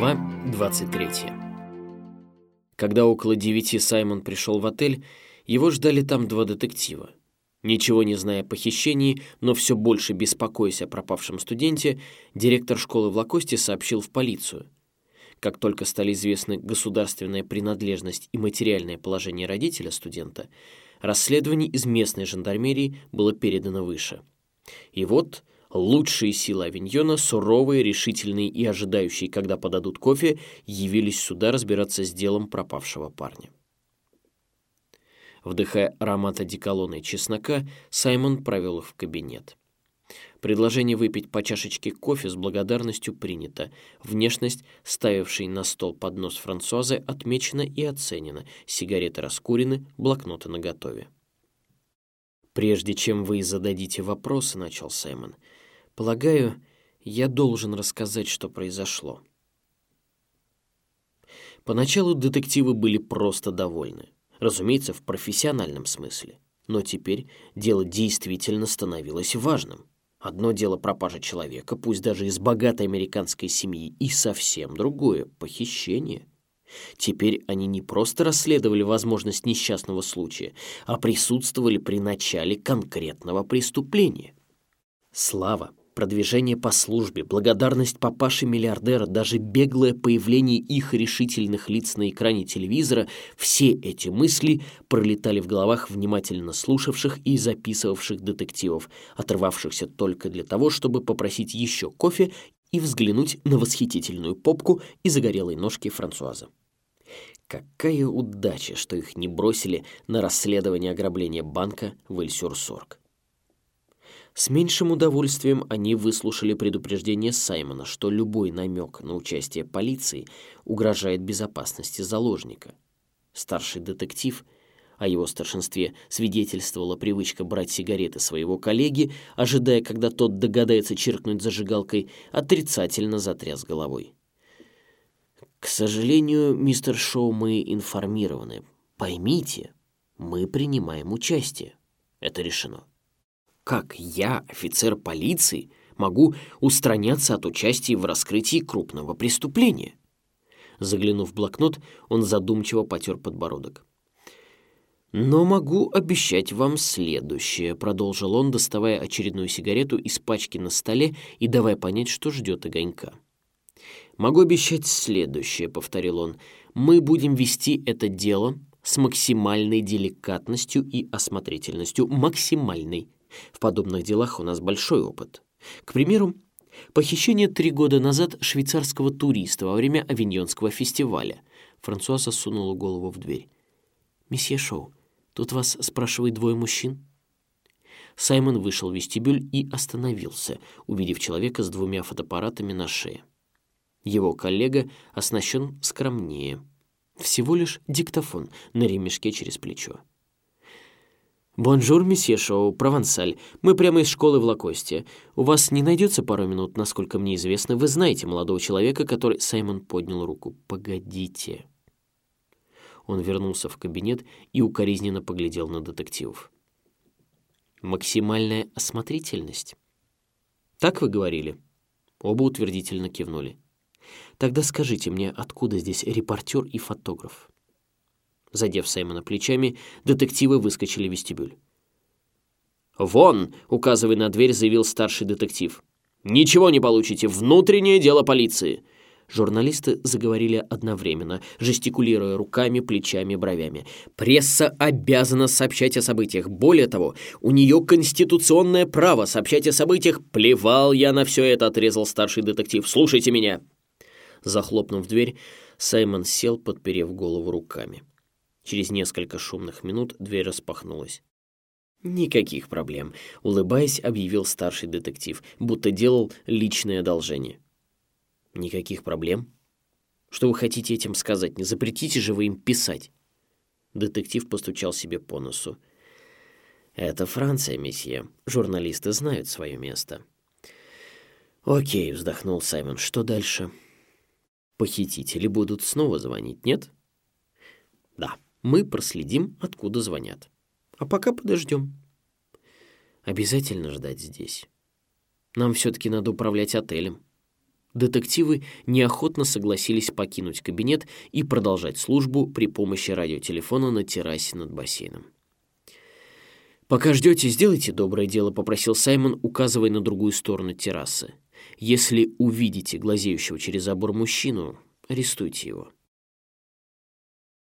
Глава 23 Когда около девяти Саймон пришел в отель, его ждали там два детектива. Ничего не зная о похищении, но все больше беспокоясь о пропавшем студенте, директор школы в Лакосте сообщил в полицию. Как только стали известны государственная принадлежность и материальное положение родителя студента, расследование из местной жандармерии было передано выше. И вот лучшие силы Авиньона, суровые, решительные и ожидающие, когда подадут кофе, явились сюда разбираться с делом пропавшего парня. Вдыхая аромат одеколона и чеснока, Саймон провел их в кабинет. Предложение выпить по чашечке кофе с благодарностью принято. Внешность, ставившей на стол поднос Франсуазы, отмечена и оценена. Сигареты раскурены, блокноты наготове. «Прежде чем вы зададите вопросы», — начал Саймон, — «полагаю, я должен рассказать, что произошло». Поначалу детективы были просто довольны. Разумеется, в профессиональном смысле. Но теперь дело действительно становилось важным. Одно дело пропажа человека, пусть даже из богатой американской семьи, и совсем другое — похищение. Теперь они не просто расследовали возможность несчастного случая, а присутствовали при начале конкретного преступления. Слава, продвижение по службе, благодарность папаши-миллиардера, даже беглое появление их решительных лиц на экране телевизора — все эти мысли пролетали в головах внимательно слушавших и записывавших детективов, оторвавшихся только для того, чтобы попросить еще кофе и взглянуть на восхитительную попку и загорелые ножки Франсуаза. Какая удача, что их не бросили на расследование ограбления банка в Эльсюр-Сорг. С меньшим удовольствием они выслушали предупреждение Саймона, что любой намек на участие полиции угрожает безопасности заложника. Старший детектив, о его старшинстве свидетельствовала привычка брать сигареты своего коллеги, ожидая, когда тот догадается чиркнуть зажигалкой, отрицательно затряс головой. К сожалению, мистер Шоу, мы информированы. Поймите, мы принимаем участие. Это решено. Как я, офицер полиции, могу устраняться от участия в раскрытии крупного преступления? Заглянув в блокнот, он задумчиво потер подбородок. «Но могу обещать вам следующее», — продолжил он, доставая очередную сигарету из пачки на столе и давая понять, что ждет огонька. «Могу обещать следующее», — повторил он. «Мы будем вести это дело с максимальной деликатностью и осмотрительностью. Максимальной. В подобных делах у нас большой опыт. К примеру, похищение три года назад швейцарского туриста во время Авиньонского фестиваля». Франсуаза сунула голову в дверь. «Месье Шоу, тут вас спрашивает двое мужчин?» Саймон вышел в вестибюль и остановился, увидев человека с двумя фотоаппаратами на шее. Его коллега оснащен скромнее. Всего лишь диктофон на ремешке через плечо. «Бонжур, месье Шоу, Провансаль. Мы прямо из школы в Лакосте. У вас не найдется пару минут, насколько мне известно. Вы знаете молодого человека, который...» Саймон поднял руку. «Погодите». Он вернулся в кабинет и укоризненно поглядел на детективов. «Максимальная осмотрительность». «Так вы говорили?» Оба утвердительно кивнули. Тогда скажите мне, откуда здесь репортер и фотограф?» Задев Саймона плечами, детективы выскочили в вестибюль. «Вон!» — указывая на дверь, заявил старший детектив. «Ничего не получите! Внутреннее дело полиции!» Журналисты заговорили одновременно, жестикулируя руками, плечами, бровями. «Пресса обязана сообщать о событиях. Более того, у нее конституционное право сообщать о событиях. Плевал я на все это», — отрезал старший детектив. «Слушайте меня!» Захлопнув дверь, Саймон сел, подперев голову руками. Через несколько шумных минут дверь распахнулась. «Никаких проблем», — улыбаясь, объявил старший детектив, будто делал личное одолжение. «Никаких проблем? Что вы хотите этим сказать? Не запретите же вы им писать?» Детектив постучал себе по носу. «Это Франция, месье. Журналисты знают свое место». «Окей», — вздохнул Саймон. «Что дальше?» Похитители будут снова звонить, нет? Да, мы проследим, откуда звонят. А пока подождем. Обязательно ждать здесь. Нам все-таки надо управлять отелем. Детективы неохотно согласились покинуть кабинет и продолжать службу при помощи радиотелефона на террасе над бассейном. «Пока ждете, сделайте доброе дело», — попросил Саймон, указывая на другую сторону террасы. «Если увидите глазеющего через забор мужчину, арестуйте его».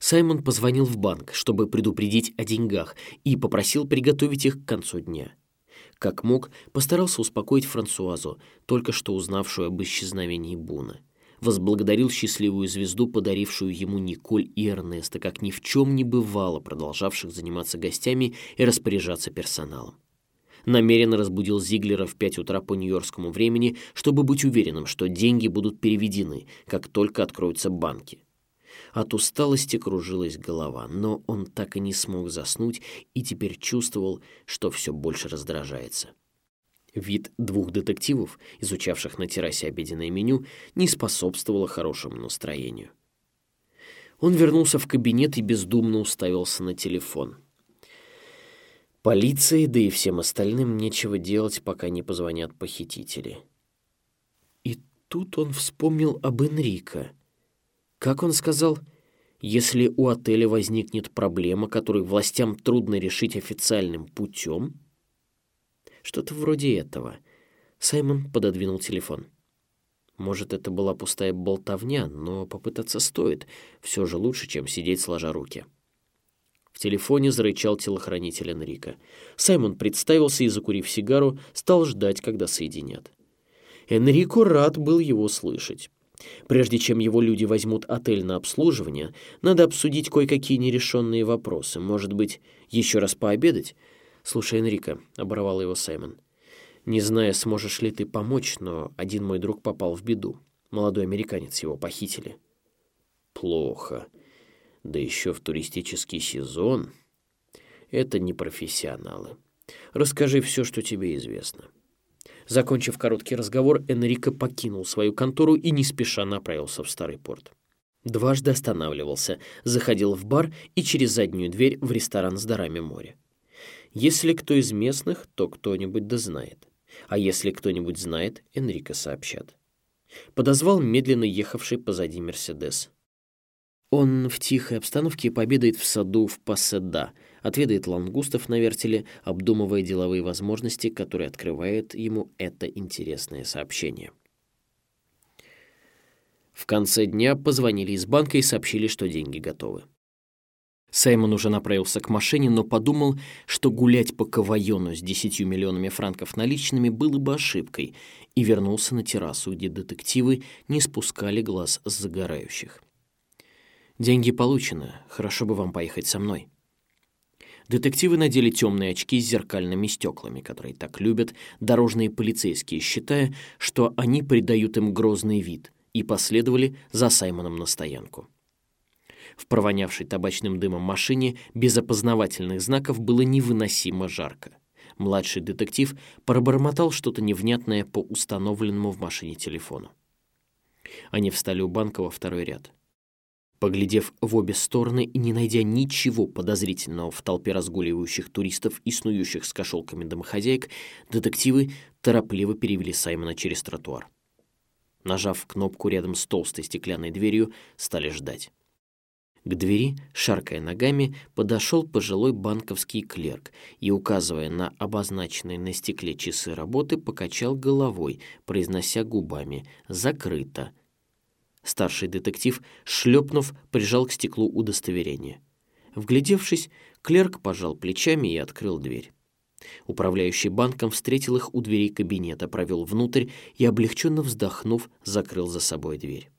Саймон позвонил в банк, чтобы предупредить о деньгах, и попросил приготовить их к концу дня. Как мог, постарался успокоить Франсуазу, только что узнавшую об исчезновении Буна. Возблагодарил счастливую звезду, подарившую ему Николь и Эрнеста, как ни в чем не бывало, продолжавших заниматься гостями и распоряжаться персоналом. Намеренно разбудил Зиглера в пять утра по нью-йоркскому времени, чтобы быть уверенным, что деньги будут переведены, как только откроются банки. От усталости кружилась голова, но он так и не смог заснуть и теперь чувствовал, что все больше раздражается. Вид двух детективов, изучавших на террасе обеденное меню, не способствовало хорошему настроению. Он вернулся в кабинет и бездумно уставился на телефон. Полиции, да и всем остальным нечего делать, пока не позвонят похитители. И тут он вспомнил об Энрико. Как он сказал, если у отеля возникнет проблема, которую властям трудно решить официальным путем? Что-то вроде этого. Саймон пододвинул телефон. Может, это была пустая болтовня, но попытаться стоит. Все же лучше, чем сидеть сложа руки. В телефоне зарычал телохранитель Энрика. Саймон представился и, закурив сигару, стал ждать, когда соединят. Энрико рад был его слышать. Прежде чем его люди возьмут отель на обслуживание, надо обсудить кое-какие нерешенные вопросы. Может быть, еще раз пообедать? Слушай, Энрико, — оборвал его Саймон, — не знаю, сможешь ли ты помочь, но один мой друг попал в беду. Молодой американец, его похитили. Плохо. Да еще в туристический сезон. Это не профессионалы. Расскажи все, что тебе известно. — Закончив короткий разговор, Энрико покинул свою контору и не спеша направился в старый порт. Дважды останавливался, заходил в бар и через заднюю дверь в ресторан с дарами моря. Если кто из местных, то кто-нибудь да знает. А если кто-нибудь знает, Энрико сообщат. Подозвал медленно ехавший позади Мерседес. Он в тихой обстановке пообедает в саду в Пасседа, отведает лангустов на вертеле, обдумывая деловые возможности, которые открывает ему это интересное сообщение. В конце дня позвонили из банка и сообщили, что деньги готовы. Саймон уже направился к машине, но подумал, что гулять по Кавайону с десятью миллионами франков наличными было бы ошибкой, и вернулся на террасу, где детективы не спускали глаз с загорающих. «Деньги получены. Хорошо бы вам поехать со мной». Детективы надели темные очки с зеркальными стеклами, которые так любят дорожные полицейские, считая, что они придают им грозный вид, и последовали за Саймоном на стоянку. В провонявшей табачным дымом машине без опознавательных знаков было невыносимо жарко. Младший детектив пробормотал что-то невнятное по установленному в машине телефону. Они встали у банка во второй ряд. Поглядев в обе стороны и не найдя ничего подозрительного в толпе разгуливающих туристов и снующих с кошелками домохозяек, детективы торопливо перевели Саймона через тротуар. Нажав кнопку рядом с толстой стеклянной дверью, стали ждать. К двери, шаркая ногами, подошел пожилой банковский клерк и, указывая на обозначенные на стекле часы работы, покачал головой, произнося губами «закрыто», Старший детектив, шлепнув, прижал к стеклу удостоверение. Вглядевшись, клерк пожал плечами и открыл дверь. Управляющий банком встретил их у дверей кабинета, провел внутрь и, облегченно вздохнув, закрыл за собой дверь.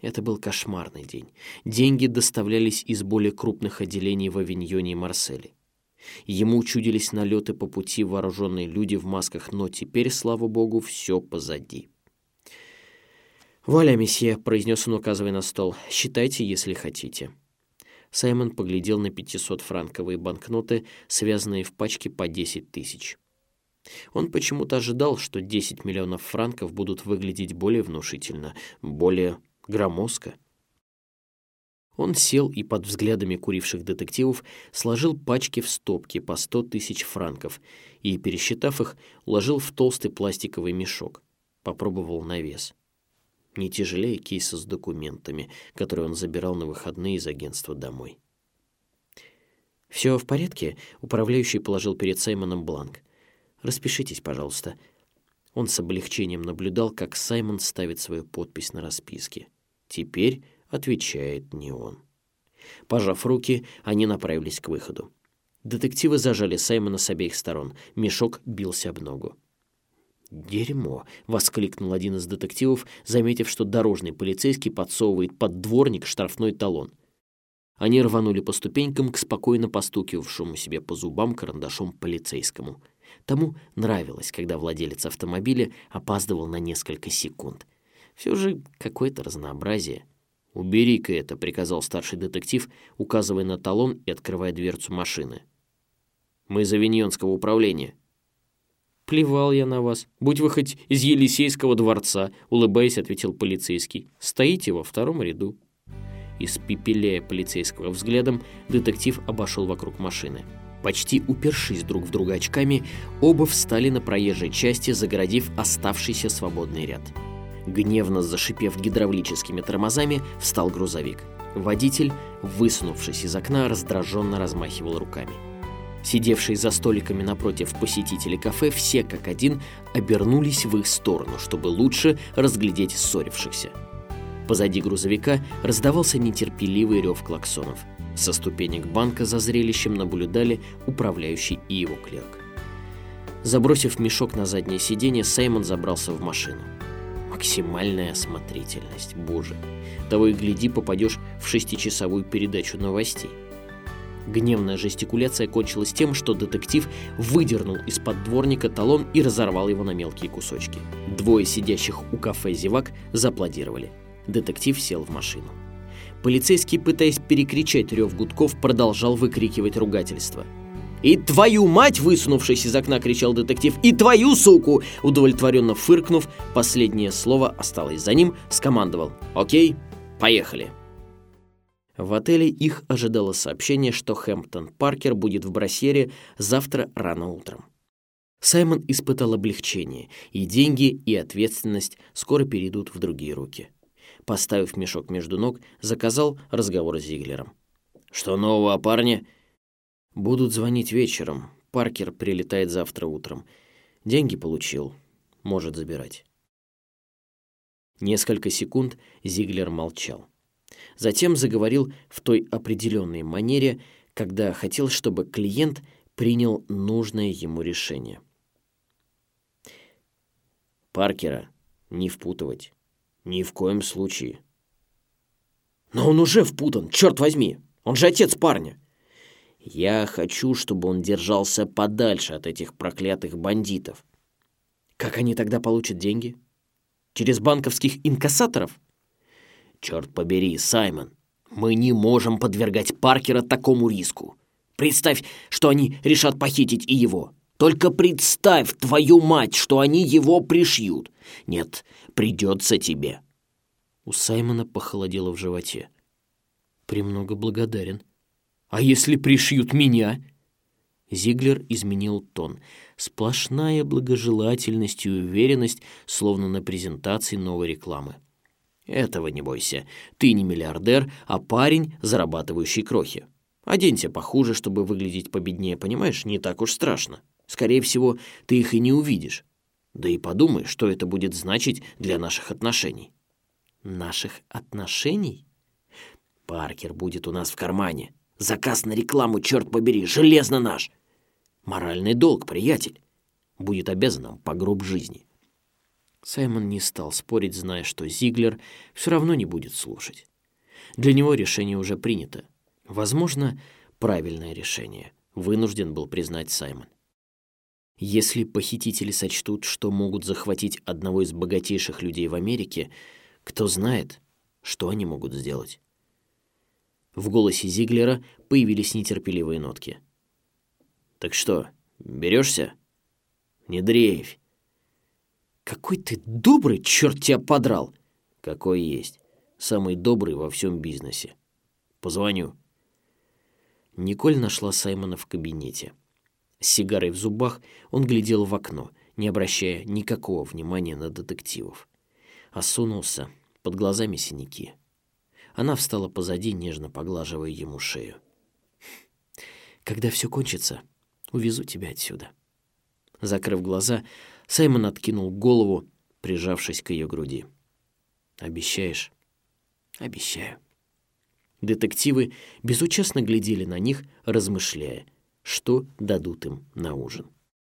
Это был кошмарный день. Деньги доставлялись из более крупных отделений в Авиньоне и Марселе. Ему чудились налеты по пути вооруженные люди в масках, но теперь, слава богу, все позади. «Вуаля, месье», — произнес он, указывая на стол. «Считайте, если хотите». Саймон поглядел на 500-франковые банкноты, связанные в пачке по 10 тысяч. Он почему-то ожидал, что 10 миллионов франков будут выглядеть более внушительно, более громоздко. Он сел и под взглядами куривших детективов сложил пачки в стопки по 100 тысяч франков и, пересчитав их, уложил в толстый пластиковый мешок. Попробовал на вес. Не тяжелее кейса с документами, которые он забирал на выходные из агентства домой. «Все в порядке?» — управляющий положил перед Саймоном бланк. «Распишитесь, пожалуйста». Он с облегчением наблюдал, как Саймон ставит свою подпись на расписке. Теперь отвечает не он. Пожав руки, они направились к выходу. Детективы зажали Саймона с обеих сторон. Мешок бился об ногу. «Дерьмо!» — воскликнул один из детективов, заметив, что дорожный полицейский подсовывает под дворник штрафной талон. Они рванули по ступенькам к спокойно постукивавшему себе по зубам карандашом полицейскому. Тому нравилось, когда владелец автомобиля опаздывал на несколько секунд. Все же какое-то разнообразие. «Убери-ка это», — приказал старший детектив, указывая на талон и открывая дверцу машины. «Мы из Авиньонского управления». «Плевал я на вас. Будь вы хоть из Елисейского дворца», — улыбаясь, ответил полицейский. «Стоите во втором ряду». Испепеляя полицейского взглядом, детектив обошел вокруг машины. Почти упершись друг в друга очками, оба встали на проезжей части, загородив оставшийся свободный ряд. Гневно зашипев гидравлическими тормозами, встал грузовик. Водитель, высунувшись из окна, раздраженно размахивал руками. Сидевшие за столиками напротив посетители кафе все как один обернулись в их сторону, чтобы лучше разглядеть ссорившихся. Позади грузовика раздавался нетерпеливый рев клаксонов. Со ступенек банка за зрелищем наблюдали управляющий и его клерк. Забросив мешок на заднее сиденье, Саймон забрался в машину. Максимальная осмотрительность, боже. Того и гляди, попадешь в шестичасовую передачу новостей. Гневная жестикуляция кончилась тем, что детектив выдернул из-под дворника талон и разорвал его на мелкие кусочки. Двое сидящих у кафе зевак зааплодировали. Детектив сел в машину. Полицейский, пытаясь перекричать рев гудков, продолжал выкрикивать ругательство. «И твою мать!» — высунувшись из окна, кричал детектив. «И твою суку!» Удовлетворенно фыркнув, последнее слово осталось за ним, скомандовал. «Окей, поехали!» В отеле их ожидало сообщение, что Хэмптон Паркер будет в Брасьере завтра рано утром. Саймон испытал облегчение, и деньги, и ответственность скоро перейдут в другие руки поставив мешок между ног, заказал разговор с Зиглером. «Что нового о парне?» «Будут звонить вечером. Паркер прилетает завтра утром. Деньги получил. Может забирать». Несколько секунд Зиглер молчал. Затем заговорил в той определенной манере, когда хотел, чтобы клиент принял нужное ему решение. Паркера не впутывать. Ни в коем случае. Но он уже впутан, черт возьми. Он же отец парня. Я хочу, чтобы он держался подальше от этих проклятых бандитов. Как они тогда получат деньги? Через банковских инкассаторов? Черт побери, Саймон, мы не можем подвергать Паркера такому риску. Представь, что они решат похитить и его. Только представь, твою мать, что они его пришьют. Нет, придется тебе». У Саймона похолодело в животе. «Премного благодарен. А если пришьют меня?» Зиглер изменил тон. Сплошная благожелательность и уверенность, словно на презентации новой рекламы. «Этого не бойся. Ты не миллиардер, а парень, зарабатывающий крохи. Оденься похуже, чтобы выглядеть победнее, понимаешь? Не так уж страшно». Скорее всего, ты их и не увидишь. Да и подумай, что это будет значить для наших отношений. Наших отношений? Паркер будет у нас в кармане. Заказ на рекламу, черт побери, железно наш. Моральный долг, приятель. Будет обязан нам по гроб жизни. Саймон не стал спорить, зная, что Зиглер все равно не будет слушать. Для него решение уже принято. Возможно, правильное решение, вынужден был признать Саймон. Если похитители сочтут, что могут захватить одного из богатейших людей в Америке, кто знает, что они могут сделать. В голосе Зиглера появились нетерпеливые нотки. «Так что, берешься? Не дрейфь!» «Какой ты добрый, черт тебя подрал!» «Какой есть. Самый добрый во всем бизнесе. Позвоню». Николь нашла Саймона в кабинете. С сигарой в зубах он глядел в окно, не обращая никакого внимания на детективов. Осунулся, Под глазами синяки. Она встала позади, нежно поглаживая ему шею. «Когда все кончится, увезу тебя отсюда». Закрыв глаза, Саймон откинул голову, прижавшись к ее груди. «Обещаешь?» «Обещаю». Детективы безучастно глядели на них, размышляя, что дадут им на ужин.